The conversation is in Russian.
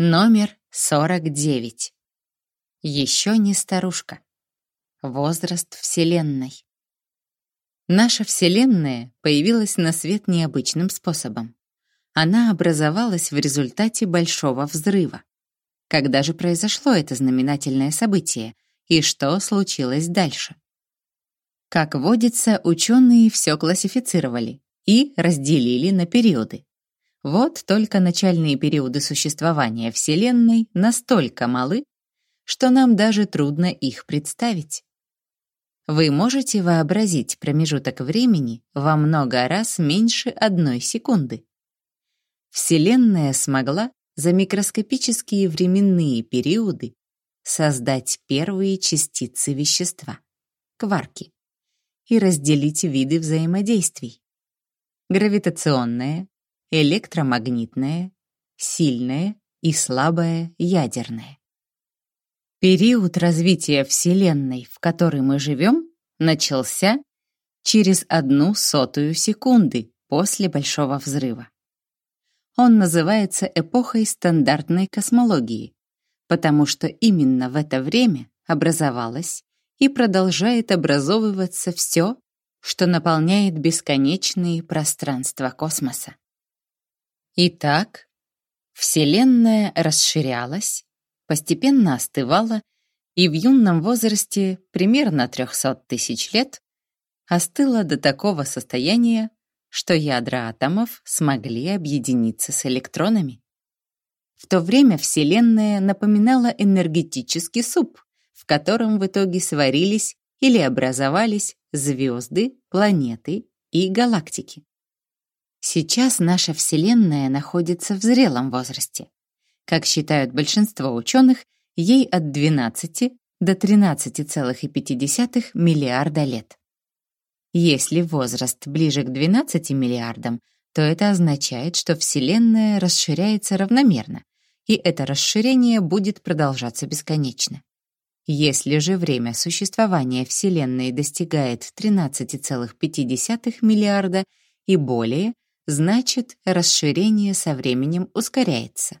Номер 49. Еще не старушка. Возраст Вселенной. Наша Вселенная появилась на свет необычным способом. Она образовалась в результате Большого взрыва. Когда же произошло это знаменательное событие и что случилось дальше? Как водится, ученые все классифицировали и разделили на периоды. Вот только начальные периоды существования Вселенной настолько малы, что нам даже трудно их представить. Вы можете вообразить промежуток времени во много раз меньше одной секунды. Вселенная смогла за микроскопические временные периоды создать первые частицы вещества — кварки и разделить виды взаимодействий. Гравитационное, электромагнитное, сильное и слабое ядерное. Период развития Вселенной, в которой мы живем, начался через одну сотую секунды после Большого взрыва. Он называется эпохой стандартной космологии, потому что именно в это время образовалось и продолжает образовываться все, что наполняет бесконечные пространства космоса. Итак, Вселенная расширялась, постепенно остывала и в юном возрасте, примерно 300 тысяч лет, остыла до такого состояния, что ядра атомов смогли объединиться с электронами. В то время Вселенная напоминала энергетический суп, в котором в итоге сварились или образовались звезды, планеты и галактики. Сейчас наша Вселенная находится в зрелом возрасте. Как считают большинство ученых, ей от 12 до 13,5 миллиарда лет. Если возраст ближе к 12 миллиардам, то это означает, что Вселенная расширяется равномерно, и это расширение будет продолжаться бесконечно. Если же время существования Вселенной достигает 13,5 миллиарда и более, значит, расширение со временем ускоряется.